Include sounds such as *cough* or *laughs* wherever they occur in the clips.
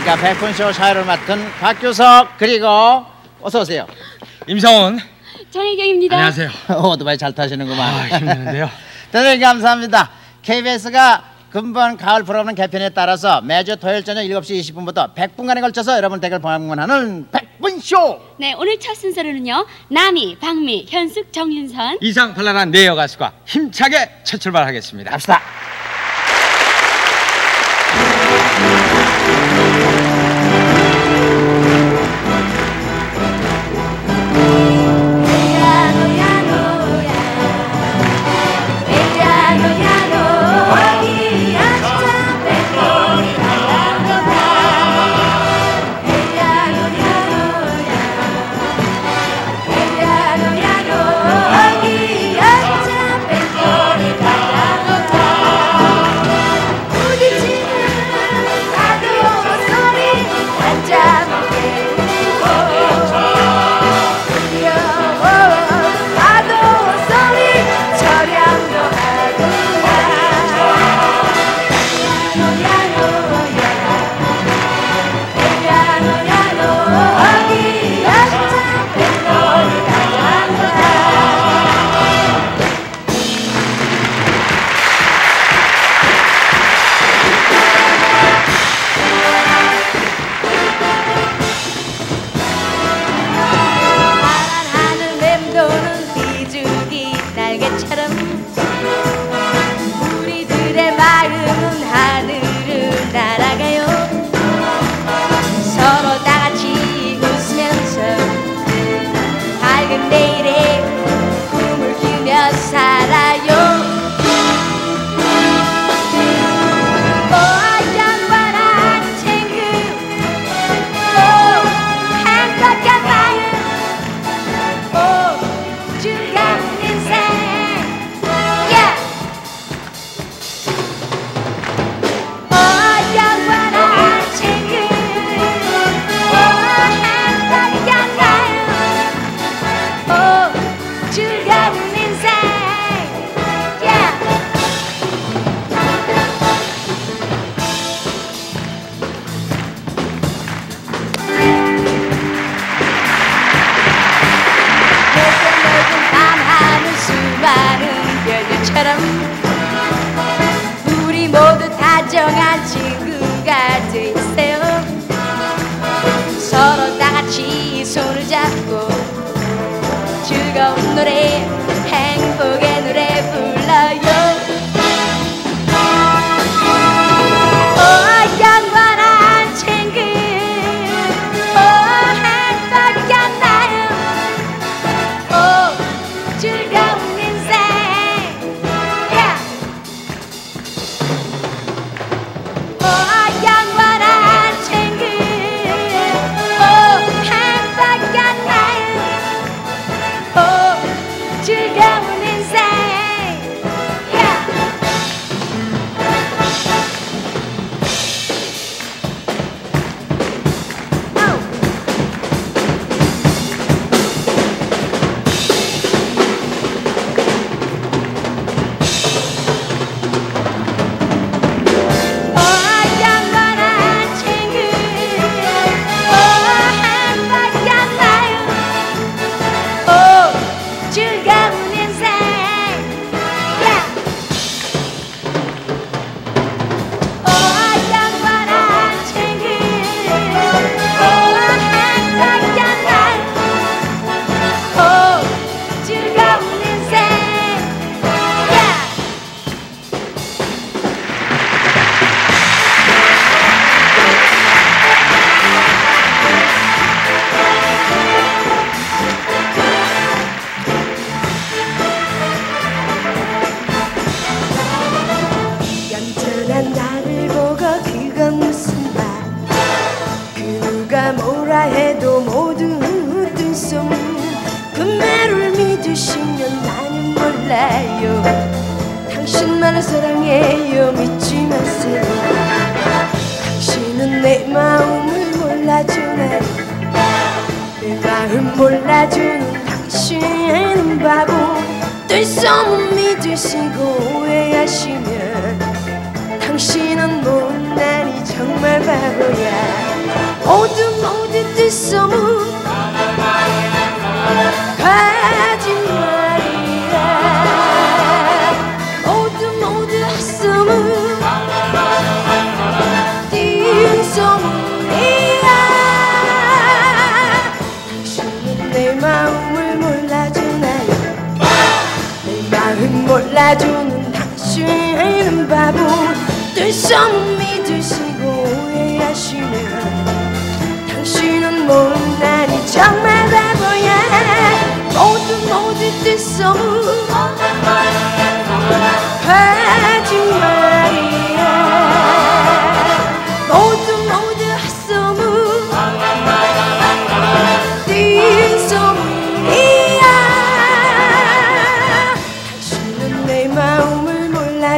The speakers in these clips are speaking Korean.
안녕하십니까 백분쇼 사회를 맡은 박규석 그리고 어서 오세요 임성훈 정혜경입니다. 안녕하세요. *laughs* 오토바이 잘 타시는구만 아, 힘드는데요. *laughs* 대단히 감사합니다 KBS가 금번 가을 프로그램 개편에 따라서 매주 토요일 저녁 7시 20분부터 100분간에 걸쳐서 여러분 댁을 방문하는 백분쇼 네, 오늘 첫 순서로는요. 남희, 박미, 현숙, 정윤선. 이상 발랄한 네 여가수가 힘차게 첫 출발하겠습니다. 갑시다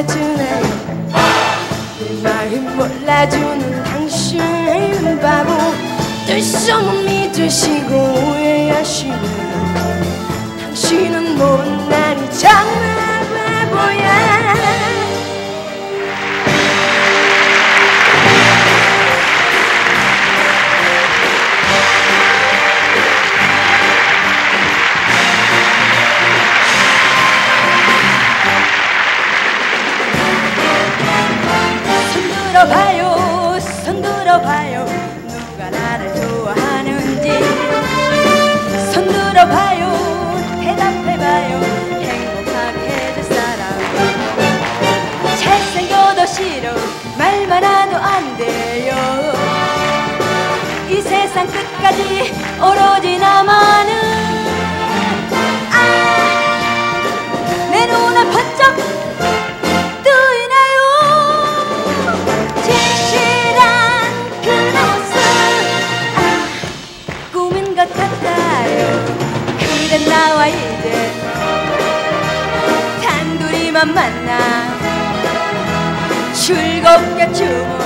몰라주네. 내 마음 몰라주는 당신은 바보. 될수 없는 믿으시고 오해하시네 당신은 못나. 들어봐요. 손 들어봐요. 누가 나를 좋아하는지. 손 들어봐요. 대답해봐요. 행복하게 해줄 사람. 잘생겨도 싫어. 말만 하도 안 돼요. 이 세상 끝까지 오로지 나만은 만나. 즐겁게 춤을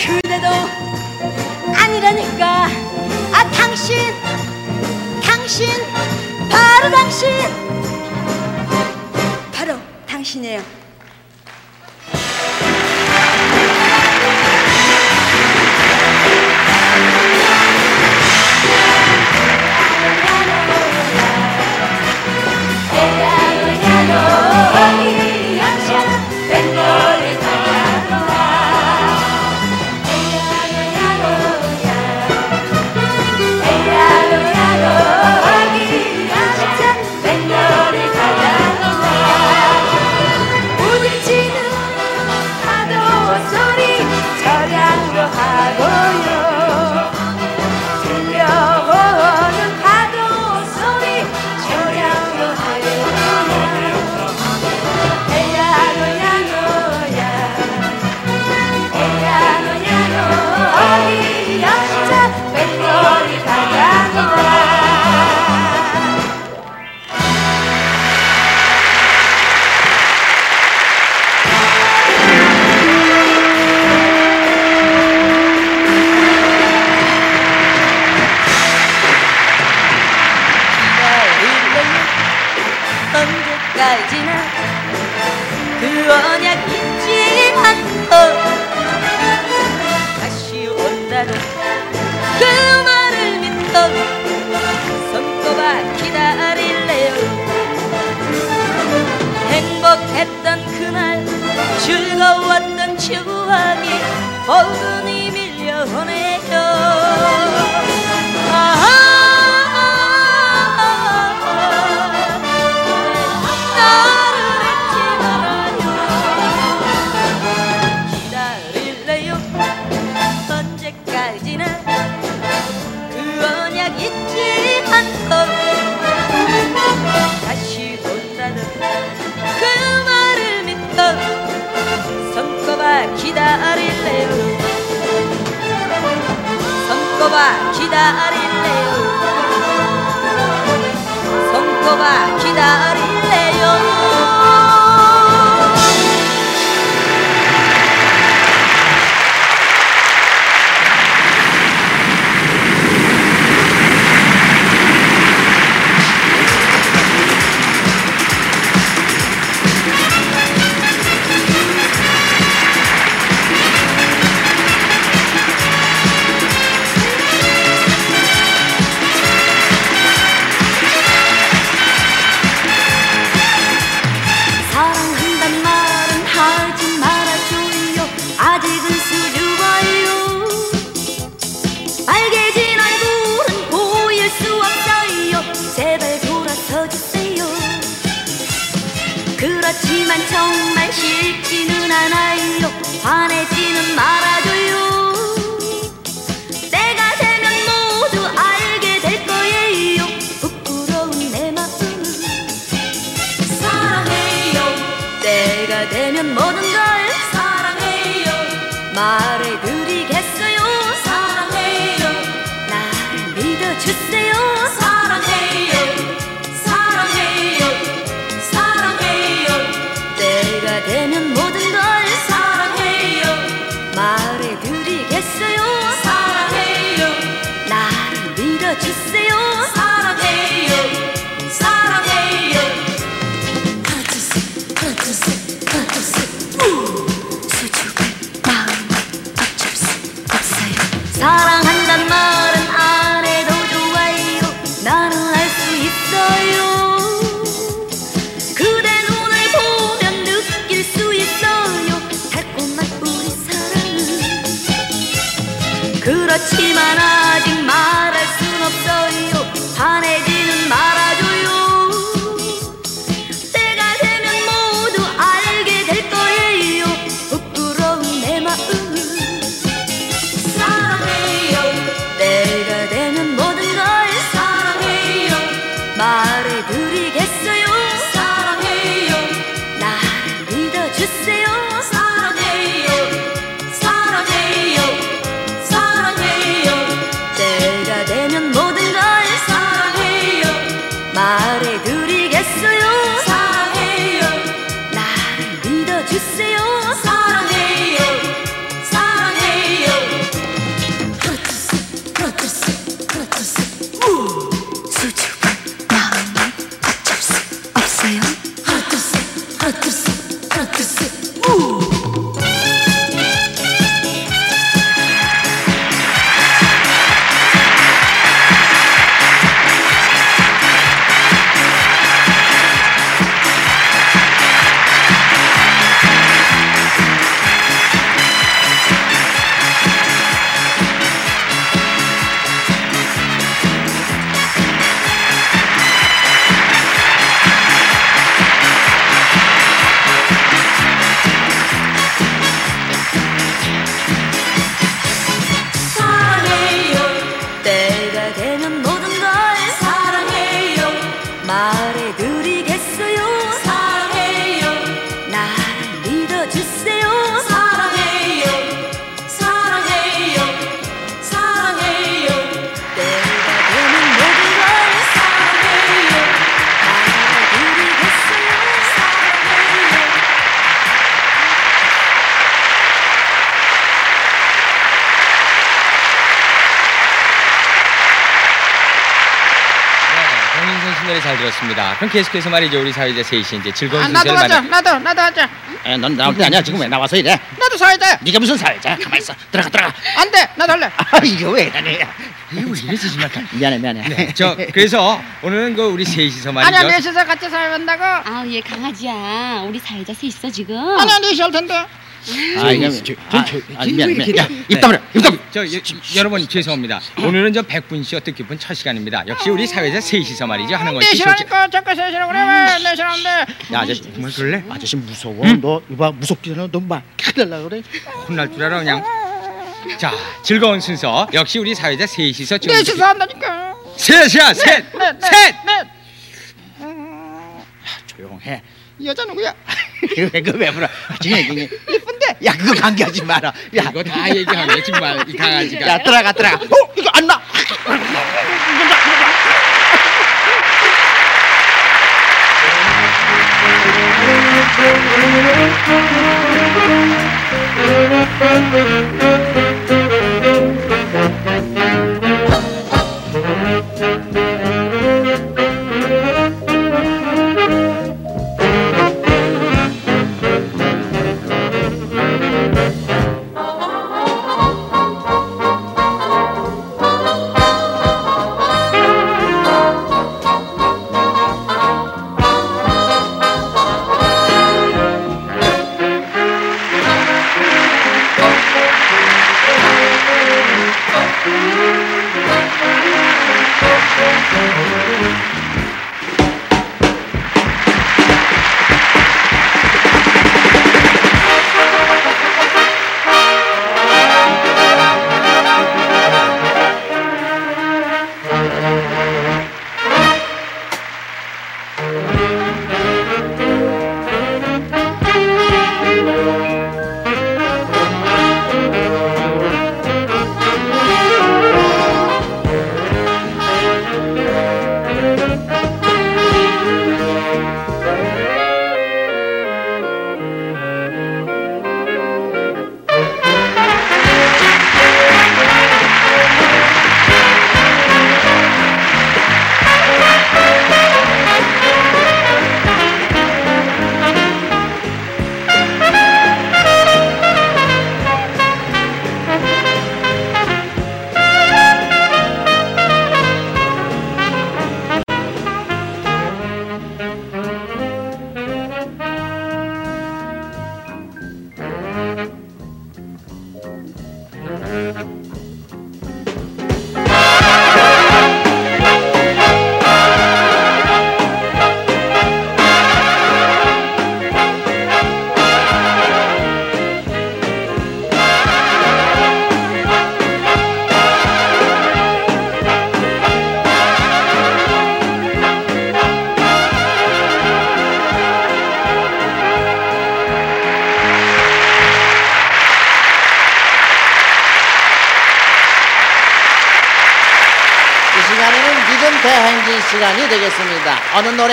그래도 아니라니까. 아 당신 당신 바로 당신. 바로 당신이에요. ばれよそんこばあれ 그럼 계속해서 말이죠. 우리 사회자 셋이 이제 즐거운 아, 나도 순서를 하자. 만나. 나도 나도 하자. 에, 넌 나올 때 아니야. 지금 왜 나와서 이래? 나도 사회자. 네가 무슨 사회자? 가만 있어. 들어가 들어가. 안 돼. 나도 할래. 아, 이거 왜 이러냐? 이거 왜 이러지 정말. 미안해 미안해. 네, 저 그래서 오늘은 그 우리 셋이서 말이죠. 아니야 넷이서 같이 살만다고. 아, 얘 강아지야. 우리 사회자 셋 있어 지금. 아니야 넷이 할 텐데. 아 이거 저- 아, 저- 아, 저- 미안 이렇게 미안. 야, 네. 입 다물어. 입 다물어. 저 여, 여러분 죄송합니다. 오늘은 저 백분 씨 어떻게 보면 첫 시간입니다. 역시 우리 사회자 셋이서 말이죠 하는 것이 좋지. 넷이라니까 잠깐 셋이라고 그래. 왜 넷이라는데? 야 아저씨 정말 그럴래? 아저씨 무서워. 너 이봐 무섭잖아. 너막 큰일 날라 그래. 혼날 줄 알아 그냥. 자 즐거운 순서 역시 우리 사회자 셋이서 지금 넷이서 한다니까. 셋이야 셋 넷, 넷, 셋. 넷. 음, 아, 조용해. 이 여자 누구야? 왜그 외부라 진해 진해. 이쁜데? 야 그거 관계하지 마라. 야. 이거 다 얘기하네 정말. 이 강아지가. 야 들어가 들어가. 어 이거 안나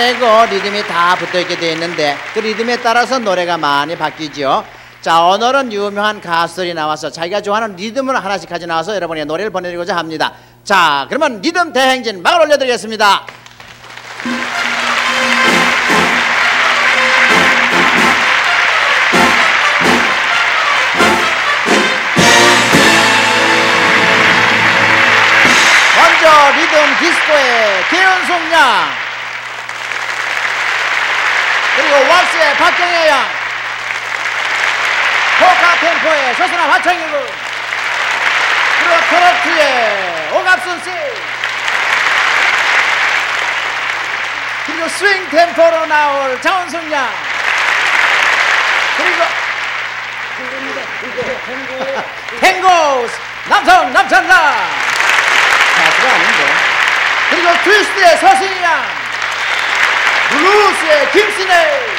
노래고 리듬이 다 붙어 있게 되어 있는데 그 리듬에 따라서 노래가 많이 바뀌죠. 자, 오늘은 유명한 가수들이 나와서 자기가 좋아하는 리듬을 하나씩 가져 나와서 여러분의 노래를 보내드리고자 합니다. 자, 그러면 리듬 대행진 막을 올려드리겠습니다. 먼저 리듬 디스코의 개연송 양 왁스의 박경혜 양. 포카 템포의 조선아 화창이 군. 그리고 트로트의 오갑순 씨. 그리고 스윙 템포로 나올 장원순 양. 그리고 탱고 남성 남천라 가수가 아닌데. 그리고 트위스트의 서승희 양, 블루스의 김신혜.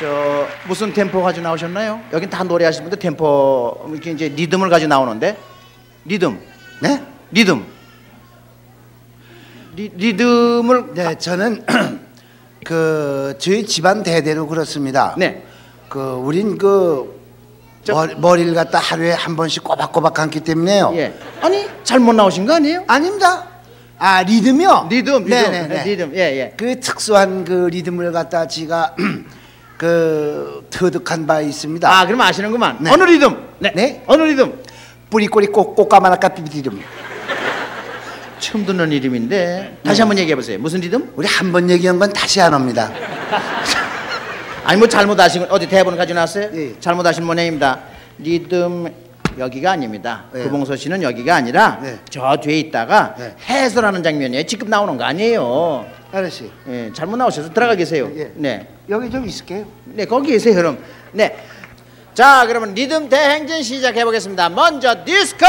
저 무슨 템포 가지고 나오셨나요? 여긴 다 노래하시는 분들 템포 이렇게 이제 리듬을 가지고 나오는데 리듬, 네? 리듬, 리, 리듬을 네, 저는 *clears throat* 그 저희 집안 대대로 그렇습니다. 네. 그 우린 그 저- 머리, 머리를 갖다 하루에 한 번씩 꼬박꼬박 감기 때문에요. 예. 아니 잘못 나오신 거 아니에요? 아닙니다. 아 리듬이요? 리듬, 리듬, 네네네. 네, 리듬, 예, 예. 그 특수한 그 리듬을 갖다 지가 *clears throat* 그 터득한 바 있습니다. 아, 그럼 아시는구만. 네. 어느 리듬? 네. 네. 어느 리듬? 뿌리꼬리 꼬꼬까마라까 삐리듬. 처음 듣는 이름인데 다시 한번 얘기해 보세요. 무슨 리듬? 우리 한 번 얘기한 건 다시 안 합니다. 아니 뭐 잘못하신 건 어디 대본 가지고 나왔어요? 예. 잘못하신 모양입니다. 리듬 여기가 아닙니다. 예. 구봉서 씨는 여기가 아니라 네. 저 뒤에 있다가 네. 해설하는 장면이에요. 지금 나오는 거 아니에요. 아저씨 예, 잘못 나오셔서 들어가 계세요. 예. 네, 여기 좀 있을게요. 네 거기 계세요, 그럼. 네. 자, 그러면 리듬 대행진 시작해 보겠습니다. 먼저 디스코.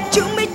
모두 함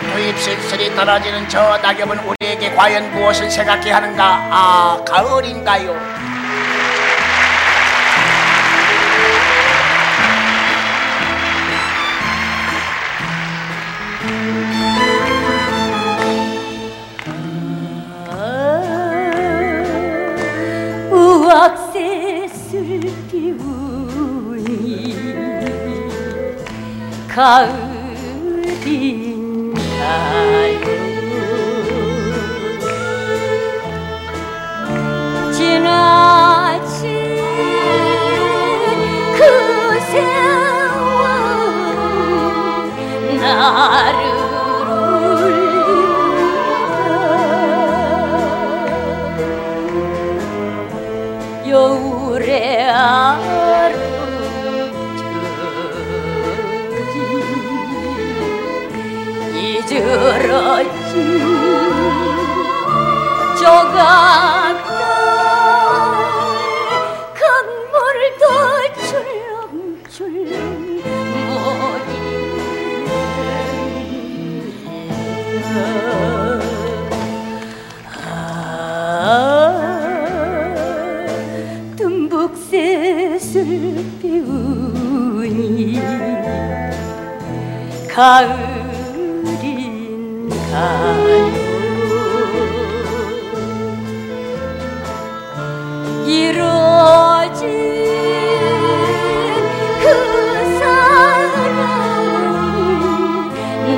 내 부입 슬슬이 떨어지는 저 낙엽은 우리에게 과연 무엇을 생각해 하는가? 아, 가을인가요? 우악새슬 피우니 가을이 가요 지나친 그 세월 나를 울린다 여울의 아 이저러지. 조각날 강물도 줄렁줄 모인다 듬북새술 피우니 가을 인가요. 이뤄진 그 사랑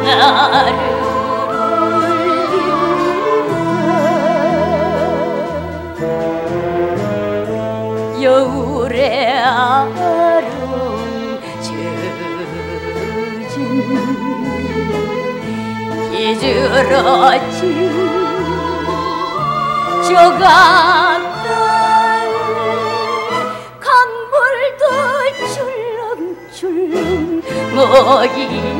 나를 이즈러진 조각날 강물도 줄렁줄렁 모이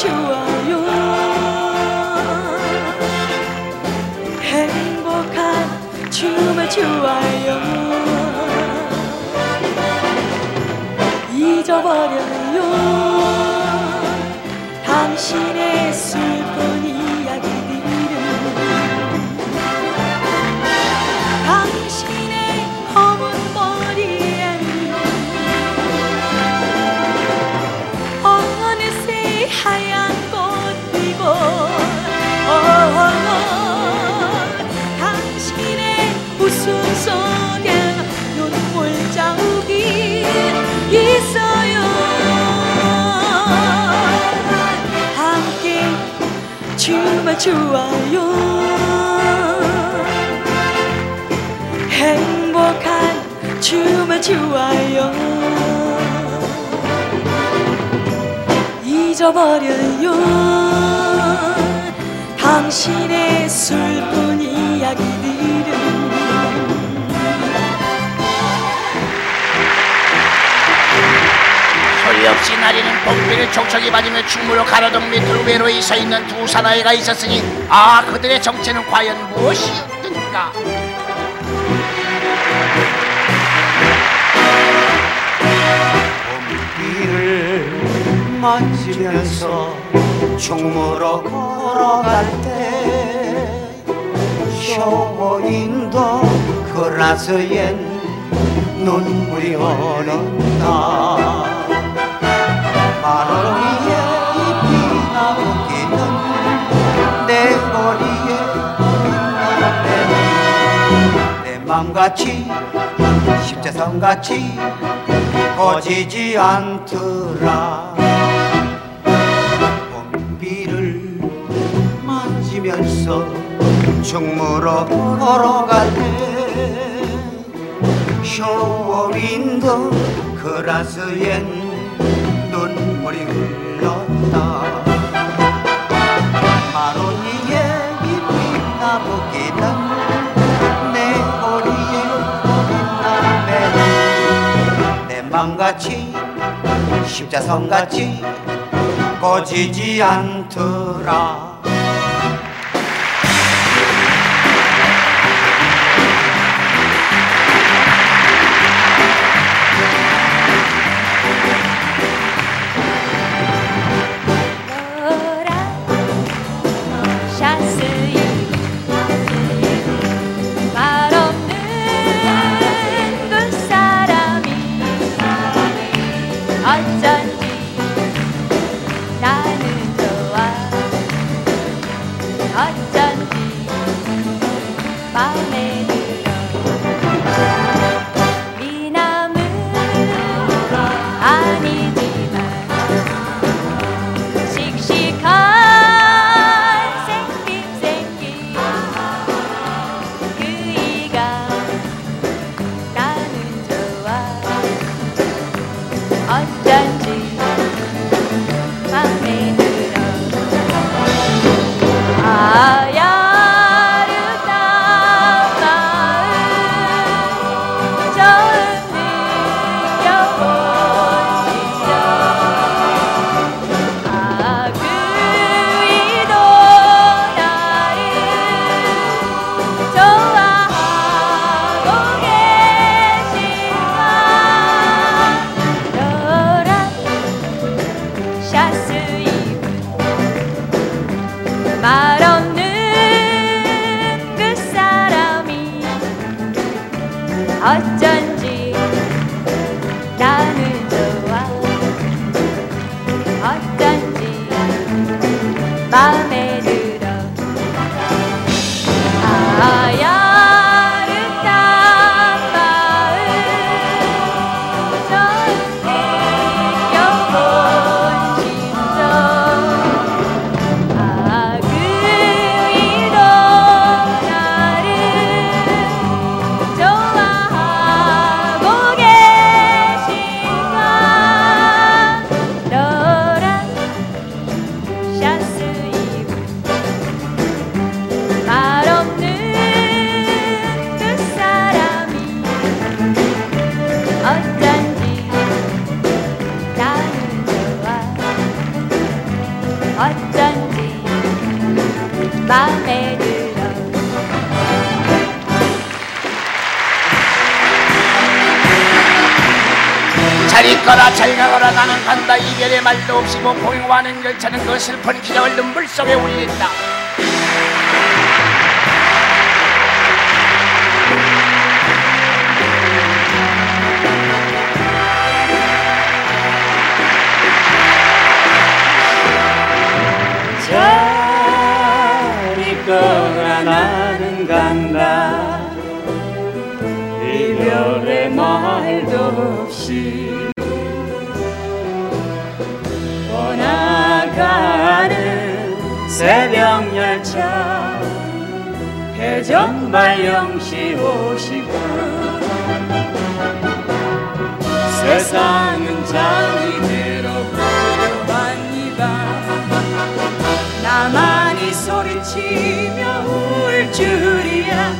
추어요. 행복한 춤을 추어요. 잊어버려요. 당신의 슬 춤을 추어요. 행복한 춤을 추어요. 잊어버려요. 당신의 슬픈 이 없이 나리는 봄비를 촉촉이 맞으며 충무로 가로등 밑으로 외로이 서 있는 두 사나이가 있었으니 아 그들의 정체는 과연 무엇이었던가? 봄비를 맞으면서 충무로 걸어갈 때 쇼인도 그라스엔 눈물이 흐른다 마루 위에 잎이 나무기는 내 머리에 빛나는 내 맘같이 십자선같이 꺼지지 않더라. 봄비 울면서 충무로 걸어갈 때 쇼윈도 그라스엔 눈물이 흘렀다. 마로니에 잎이 나보기는 내 허리에 빛나는 내 맘같이 십자선같이 꺼지지 않더라 목포행와는 열차는 그 슬픈 기적을 눈물 속에 울린다. 잘 있거라 나는 간다. 이별의 말도 없이 새벽 열차 대전발 0시 50분 세상은 잠이 들어 고요한 이밤 나만이 소리치며 울 줄이야.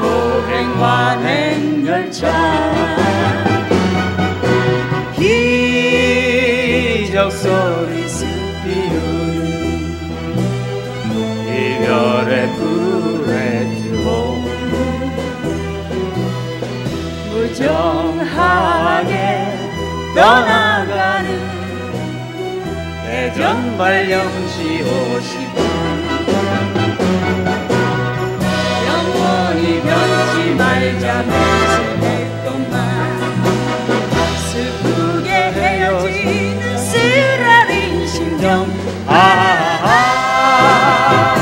고행관행 열차 기적 소리 습비우는 이별의 플랫폼 무정하게 떠나가는 대전발 0시 50분 영원히 변치 말자 맹 안녕. 아, 아, 아, 아.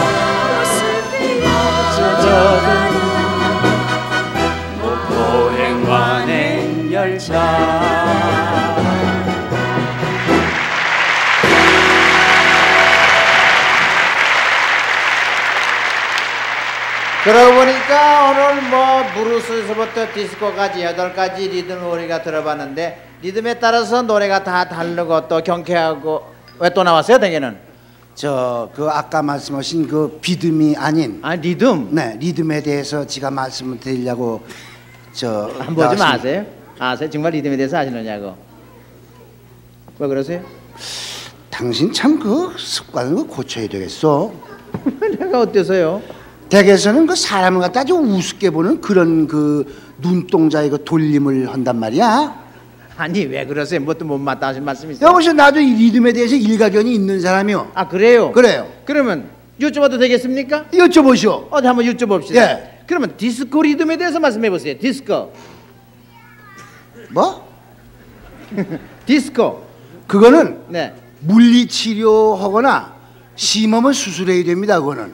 그러고 보니까 오늘 뭐 브루스에서부터 디스코까지 여덟 가지 리듬을 우리가 들어봤는데 리듬에 따라서 노래가 다 다르고 또 경쾌하고 왜 또 나왔어요 대개는? 저 그 아까 말씀하신 그 비듬이 아닌 아 리듬 네 리듬에 대해서 제가 말씀을 드리려고 저 한번 좀 나왔습니다. 아세요? 아세요? 정말 리듬에 대해서 아시느냐고 왜 그러세요? 당신 참 그 습관을 그 고쳐야 되겠어. *laughs* 내가 어때서요? 댁에서는 그 사람을 갖다 아주 우습게 보는 그런 그 눈동자의 그 돌림을 한단 말이야. 아니 왜 그러세요? 뭣도 못 맞다 하신 말씀 있어요? 여보세요 나도 이 리듬에 대해서 일가견이 있는 사람이요. 아 그래요? 그래요. 그러면 여쭤봐도 되겠습니까? 여쭤보시오. 어디 한번 여쭤봅시다. 예. 그러면 디스코 리듬에 대해서 말씀해 보세요. 디스코, 뭐? *laughs* 디스코. 그거는 네. 물리 치료하거나 심하면 수술해야 됩니다. 그거는.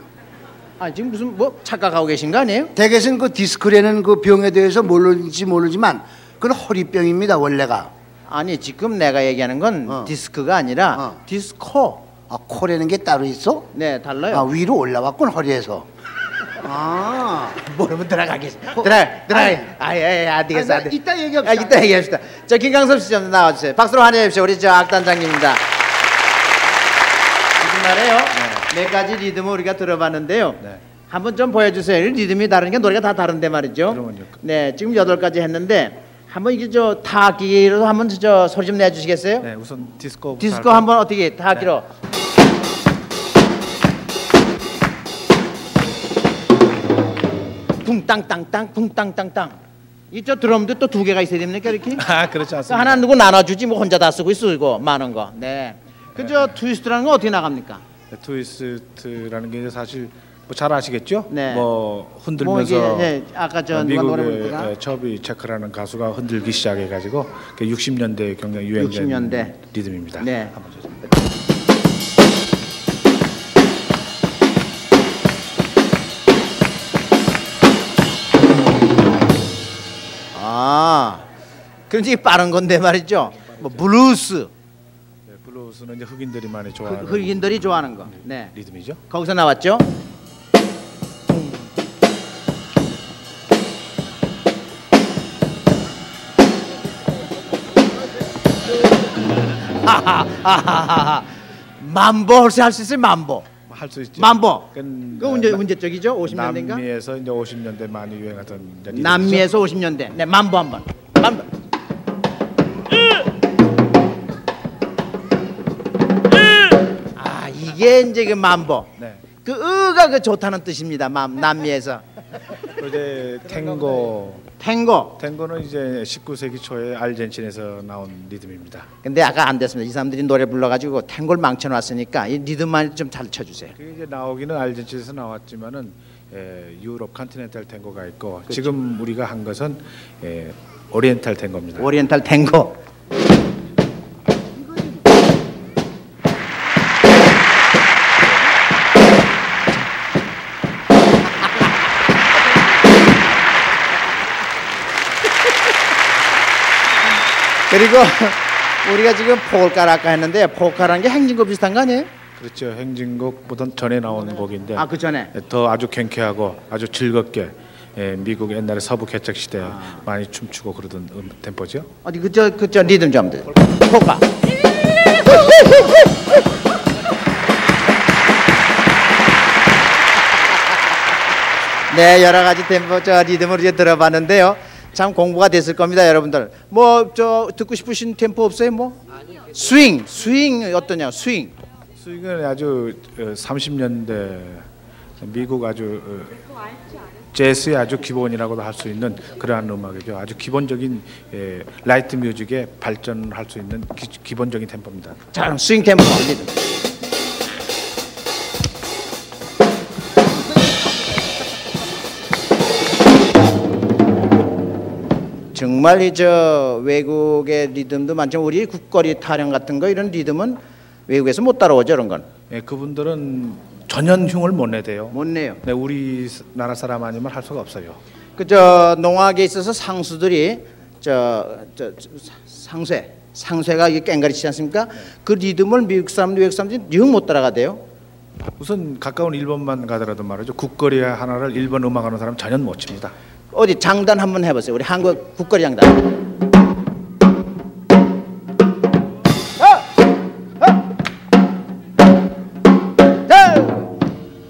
아 지금 무슨 뭐 착각하고 계신 거 아니에요? 댁에서는 그 디스크라는 그 병에 대해서 모르는지 모르지만 그건 허리병입니다. 원래가. 아니 지금 내가 얘기하는 건 어. 디스크가 아니라 어. 디스코. 아 코라는 게 따로 있어? 네 달라요. 아 위로 올라왔군 허리에서. 아. *laughs* 모르면 들어가겠어. 들어 들어. 아니. 아예 안 되겠어. 아니. 이따 얘기합시다. 아, 이따 얘기합시다. 저 김강섭 씨 좀 나와주세요. 박수로 환영해 주십시오. 우리 저 악단장님입니다. 무슨 말이에요? 네 가지 리듬을 우리가 들어봤는데요. 한번 좀 보여주세요. 리듬이 다르니까 노래가 다 다른데 말이죠. 그러면요. 네, 지금 여덟 가지 했는데 한번 이게 저 타악기로 한번 저 소리 좀 내주시겠어요? 네, 우선 디스코 디스코 한번 어떻게 타악기로? 붕땅땅땅 붕땅땅땅. 이저 드럼도 또 두 개가 있어야 됩니까 이렇게? *laughs* 아 그렇지 그 않습니다. 하나 누구 나눠주지 뭐 혼자 다 쓰고 쓰고 많은 거. 네. 그저 트위스트라는 건 어떻게 나갑니까? 네, 트위스트라는 게 사실 뭐잘 아시겠죠? 네. 뭐 흔들면서 뭐 이게, 네, 아까 저 노래 미국의 처비 체커라는 가수가 흔들기 시작해가지고 60년대 굉장히 유행된 60 년대. 리듬입니다. 네. 한번 좀. 아, 그런지 빠른 건데 말이죠. 뭐 블루스 네, 블루스는 이제 흑인들이 많이 흑- 좋아하는 흑인들이 좋아하는 거. 네. 리듬이죠. 거기서 나왔죠. 하하하하하. *laughs* 맘보 혹시 할수 있어요? 맘보. 할 수 있죠. 맘보. 그 언제 쪽이죠? 50년대인가? 남미에서 이제 50년대 많이 유행하던 이제. 남미에서 50년대. 네, 만보 한번. 만보. 아, 이게 이제 그 만보. 네. 그 의가 그 좋다는 뜻입니다. 남, 남미에서. 또 이제 탱고 탱고. 탱고는 이제 19세기 초에 알젠친에서 나온 리듬입니다. 근데 아까 안 됐습니다. 이 사람들이 노래 불러가지고 탱고를 망쳐놨으니까 이 리듬만 좀 잘 쳐주세요. 그게 이제 나오기는 알젠친에서 나왔지만은 에, 유럽 Continental 탱고가 있고 그렇죠. 지금 우리가 한 것은 에, 오리엔탈 탱고입니다. 오리엔탈 탱고. 그리고 *laughs* 우리가 지금 폴카라까 했는데 폴카라는 게 행진곡 비슷한 거 아니에요? 그렇죠. 행진곡보다 전에 나온 곡인데 아 그 전에 더 아주 경쾌하고 아주 즐겁게 에, 미국 옛날에 서부 개척 시대 아. 많이 춤추고 그러던 음, 템포죠. 어디 그저 그저 리듬 좀 들. 폴카. *laughs* 네 여러 가지 템포 저 리듬을 이제 들어봤는데요. 참 공부가 됐을 겁니다, 여러분들. 뭐 저 듣고 싶으신 템포 없어요, 뭐? 스윙, 스윙 어떠냐, 스윙. 스윙은 아주 어, 30년대 미국 아주 어, 재즈의 아주 기본이라고도 할 수 있는 그러한 음악이죠. 아주 기본적인 예, light music의 발전할 수 있는 기, 본적인 템포입니다. 자, 스윙 템포 정말 이저 외국의 리듬도 많지만 우리 국거리 타령 같은 거 이런 리듬은 외국에서 못 따라오죠, 이런 건. 예, 그분들은 전혀 흉을 못 내대요. 못 내요. 네, 우리 나라 사람 아니면 할 수가 없어요. 그저 농악에 있어서 상수들이 저, 저, 저 상쇠 상쇠가 이게 깽가리 치지 않습니까? 그 리듬을 미국 사람들 외국 사람들이 영 못 따라가대요. 우선 가까운 일본만 가더라도 말이죠. 국거리 하나를 일본 음악하는 사람 전혀 못 칩니다. 어디 장단 한번 해보세요. 우리 한국 국거리 장단.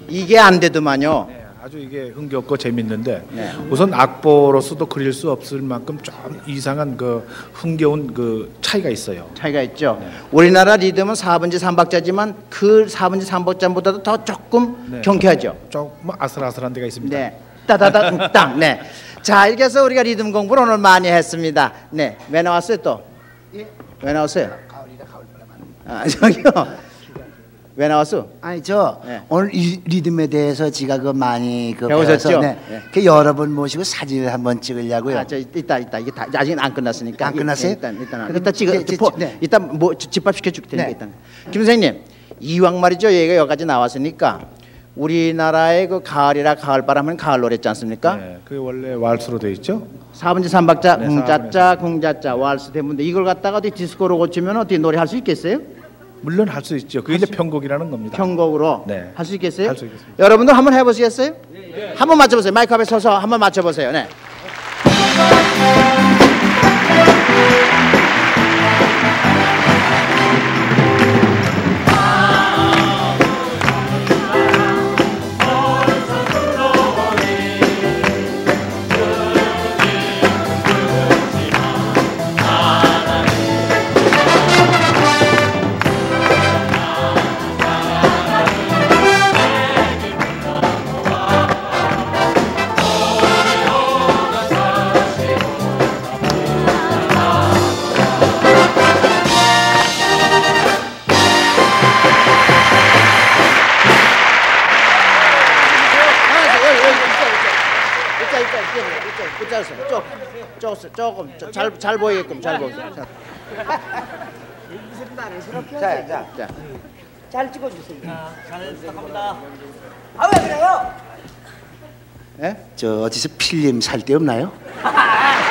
이게 안 되더만요. 네, 아주 이게 흥겹고 재밌는데 네. 우선 악보로서도 그릴 수 없을 만큼 좀 이상한 그 흥겨운 그 차이가 있어요. 차이가 있죠. 우리나라 리듬은 4분지 3박자지만 그 4분지 3박자보다도 더 조금 네. 경쾌하죠. 조금 아슬아슬한 데가 있습니다. 네. 따다다 땅. 네. 자, 이렇게 해서 우리가 리듬 공부를 오늘 많이 했습니다. 네. 왜 나왔어요 또? 왜 나왔어요? 아, 저기요. 왜 나왔어? 아니 저 네. 오늘 이 리듬에 대해서 제가 그 많이 그 배우셨죠? 배워서, 네. 네. 그 여러 분 모시고 사진을 한번 찍으려고요. 아, 저 이따 이따 이게 다 아직 안 끝났으니까. 안 끝났어요? 예, 일단 일단 그럼 이따 찍어 이제, 포, 네. 뭐 지- 집밥 시켜 줄 테니까 네. 일단. 김 선생님, 이왕 말이죠. 얘가 여기까지 나왔으니까 우리나라의 그 가을이라 가을바람은 가을 노래지 않습니까? 네, 그게 원래 왈스로 돼 있죠. 4분지 3박자 네, 궁자자 궁자자 왈스 대문데 이걸 갖다가 어디 디스코로 고치면 어떻게 노래 할 수 있겠어요? 물론 할 수 있죠. 그게 이제 편곡이라는 겁니다. 편곡으로 네. 할 수 있겠어요? 할 수 있겠습니다. 여러분도 한번 해보시겠어요? 한번 맞춰보세요. 마이크 앞에 서서 한번 맞춰보세요. 네. 조금 잘 잘 보이게끔 잘 보세요. 자. 자, 자, 자. 잘 찍어주세요. 잘 부탁합니다. 예? 저 어디서 필름 살 데 없나요? *laughs*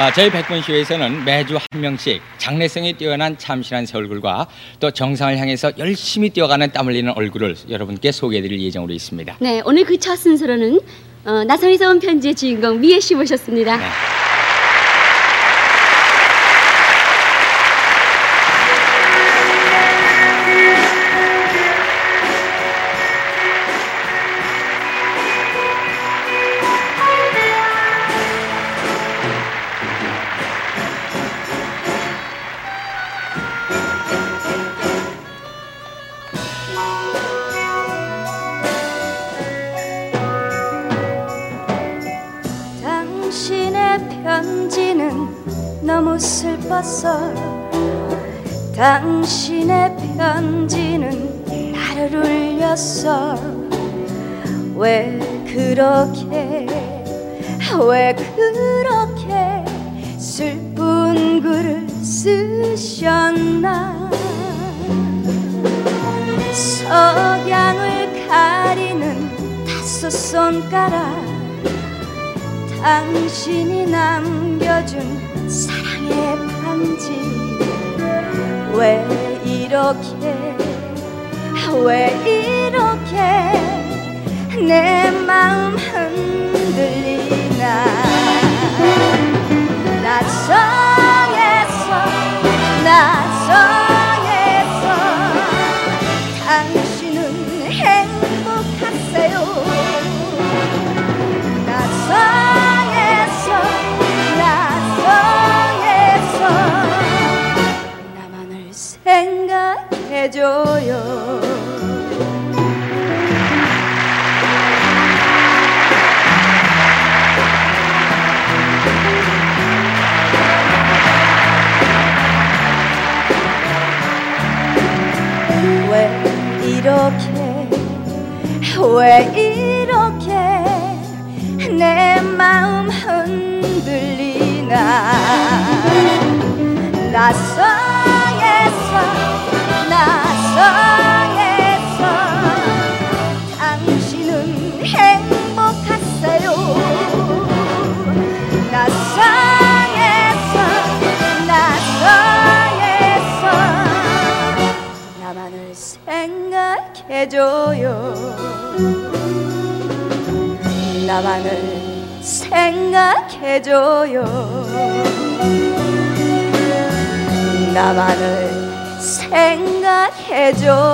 아, 저희 백분쇼에서는 매주 한 명씩 장래성이 뛰어난 참신한 새 얼굴과 또 정상을 향해서 열심히 뛰어가는 땀 흘리는 얼굴을 여러분께 소개해드릴 예정으로 있습니다. 네, 오늘 그 첫 순서로는 어, 나성에서 온 편지의 주인공 미애 씨 모셨습니다. 네. 나서에서 나서에서 당신은 행복했어요. 나서에서 나서에서 나만을 생각해줘요. 나만을 생각해줘요. 나만을 생각해줘요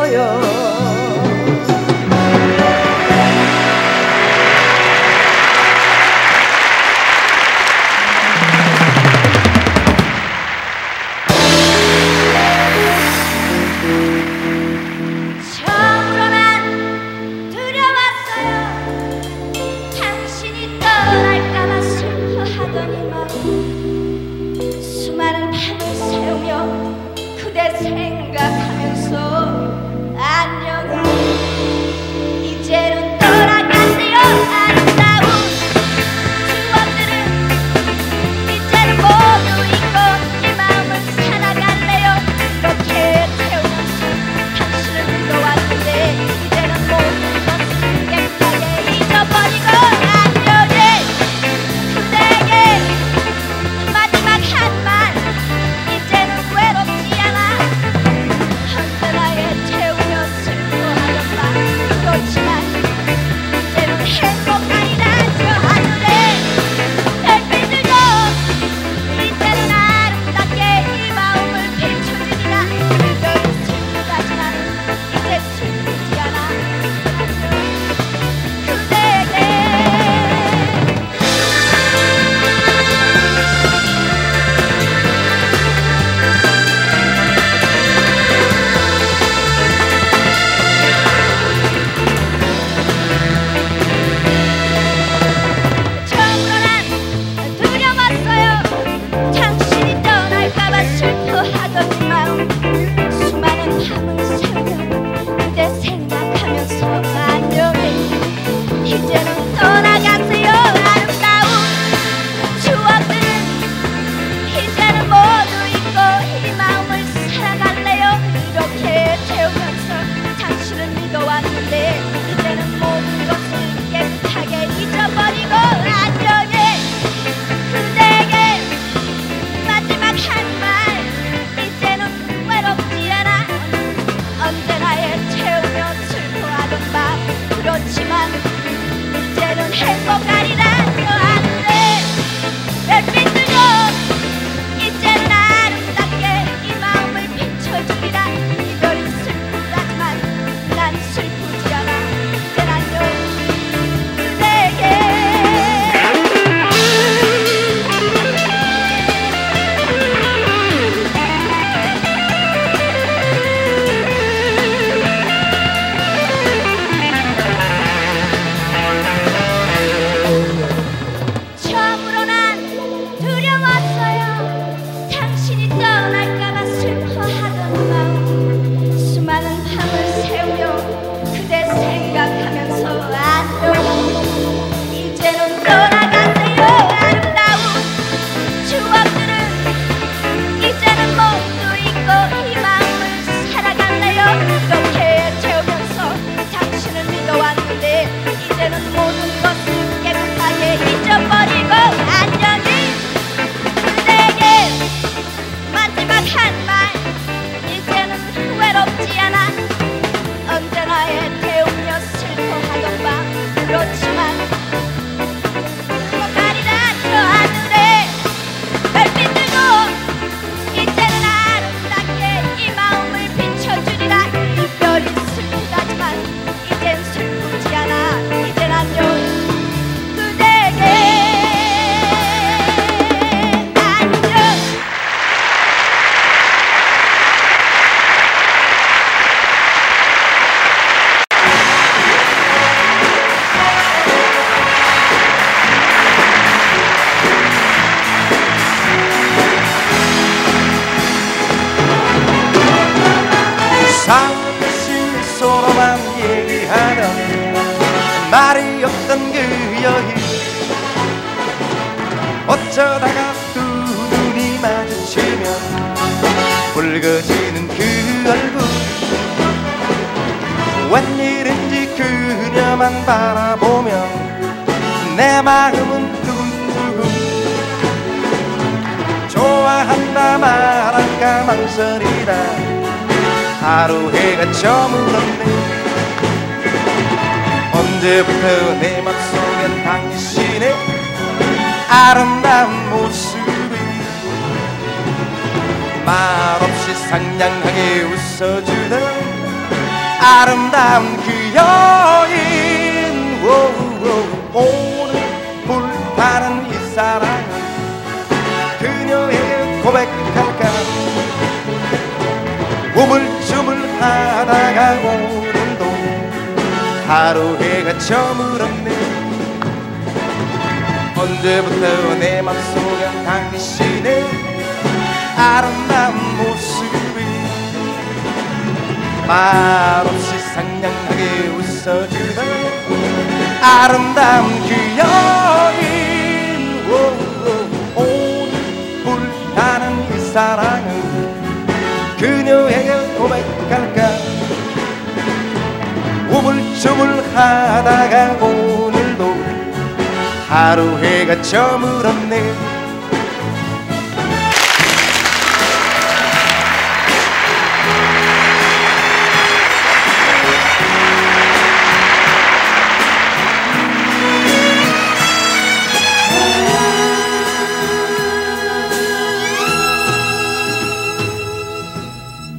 바로 해가 저물었네.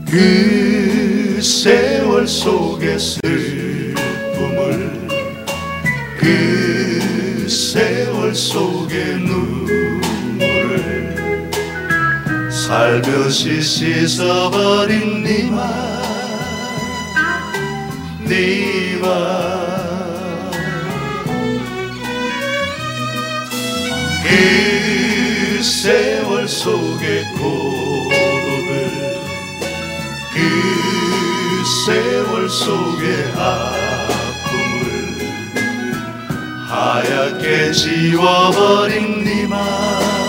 그 세월 속에 슬 살며시 씻어버린 니마 니마. 그 세월 속의 고독을 그 세월 속의 아픔을 하얗게 지워버린 네맘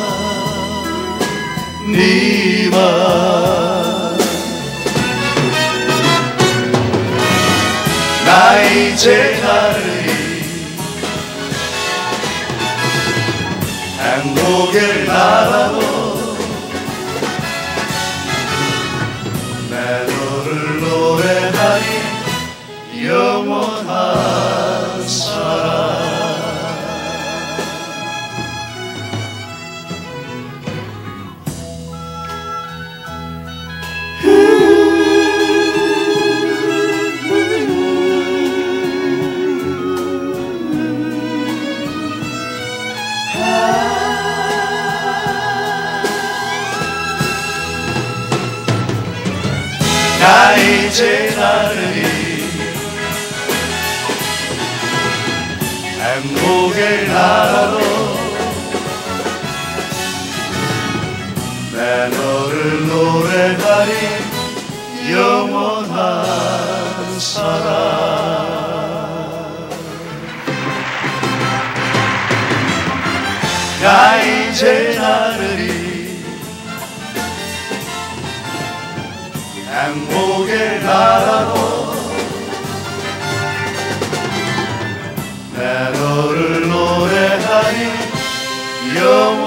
네맘 나 이제 가리 행복을 바라고 내 너를 노래하니 영 나들이. 행복의 나라로 내 너를 노래하리 영원한 사랑. 나 이제 나 행복의 나라로 내 너를 노래하니 영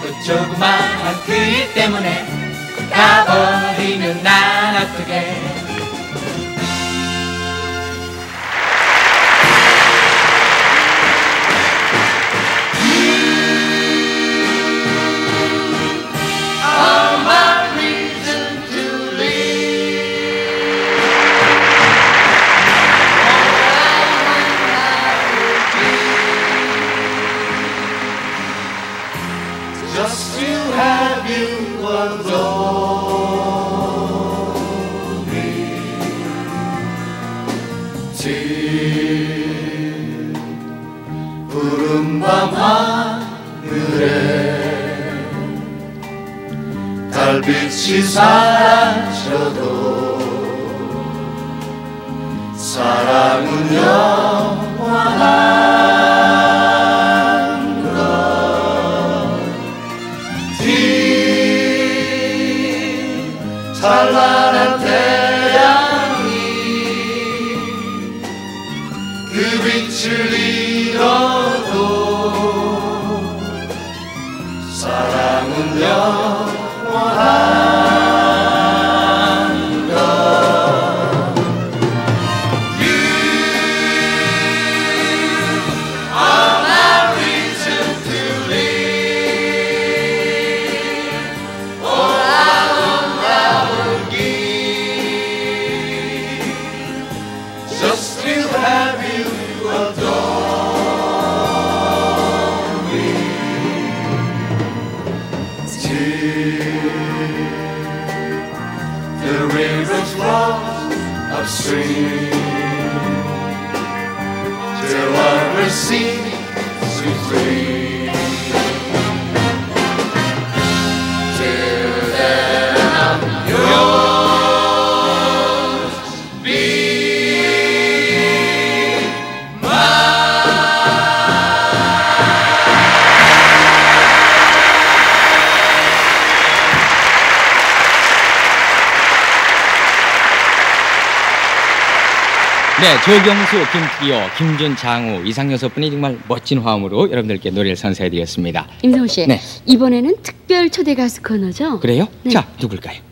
작고 조그마한 그이 때문에 가버리면 난 어떡해. 빛이 사라져도 사랑은 영원하 네, 조경수, 김기호, 김준, 장우, 이상 여섯 분이 정말 멋진 화음으로 여러분들께 노래를 선사해드렸습니다. 임성우 씨, 네. 이번에는 특별 초대 가수 코너죠? 그래요? 네. 자, 누굴까요?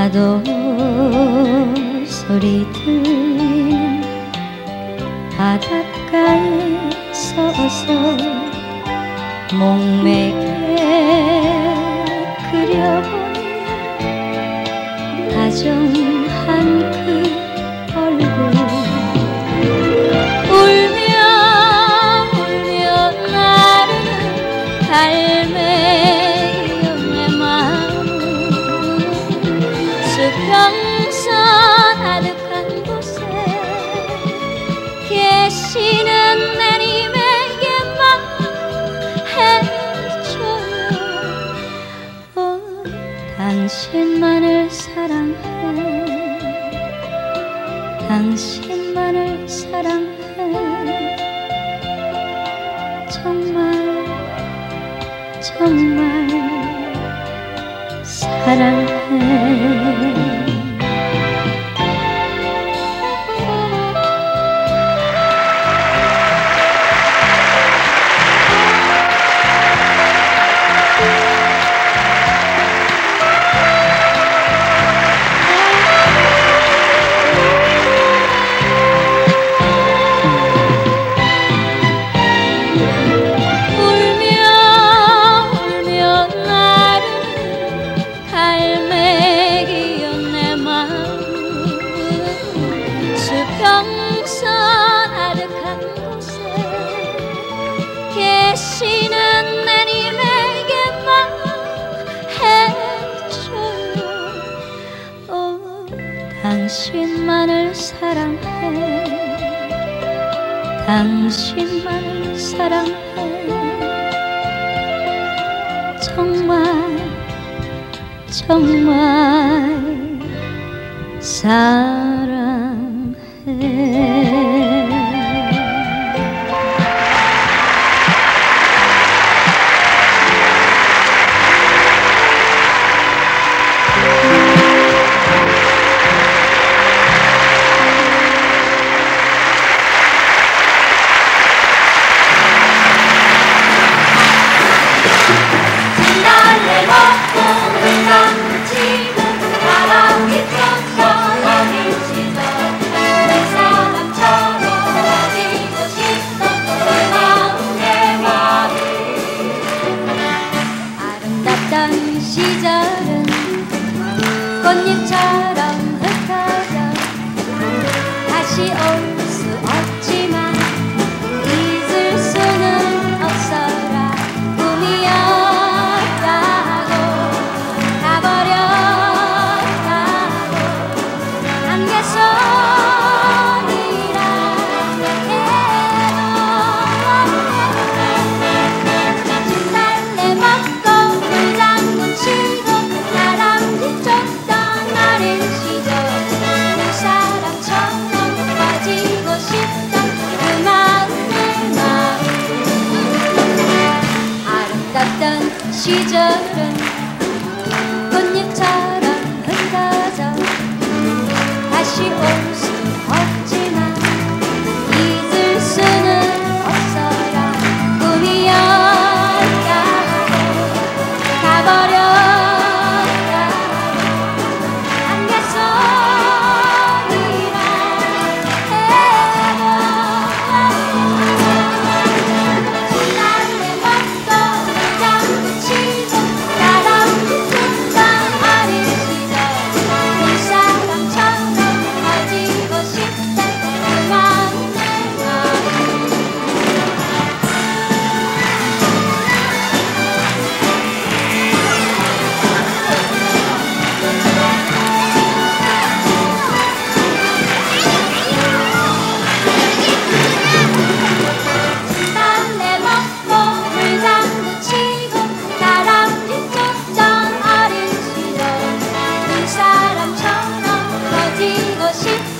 파도 소리 들리는 바닷가에 서서 목매게 그려보는 다정 worship.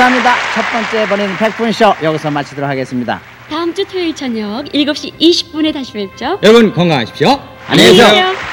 감사합니다. 첫 번째 버린 100분 쇼 여기서 마치도록 하겠습니다. 다음 주 토요일 저녁 7시 20분에 다시 뵙죠. 여러분 건강하십시오. 안녕히 계세요.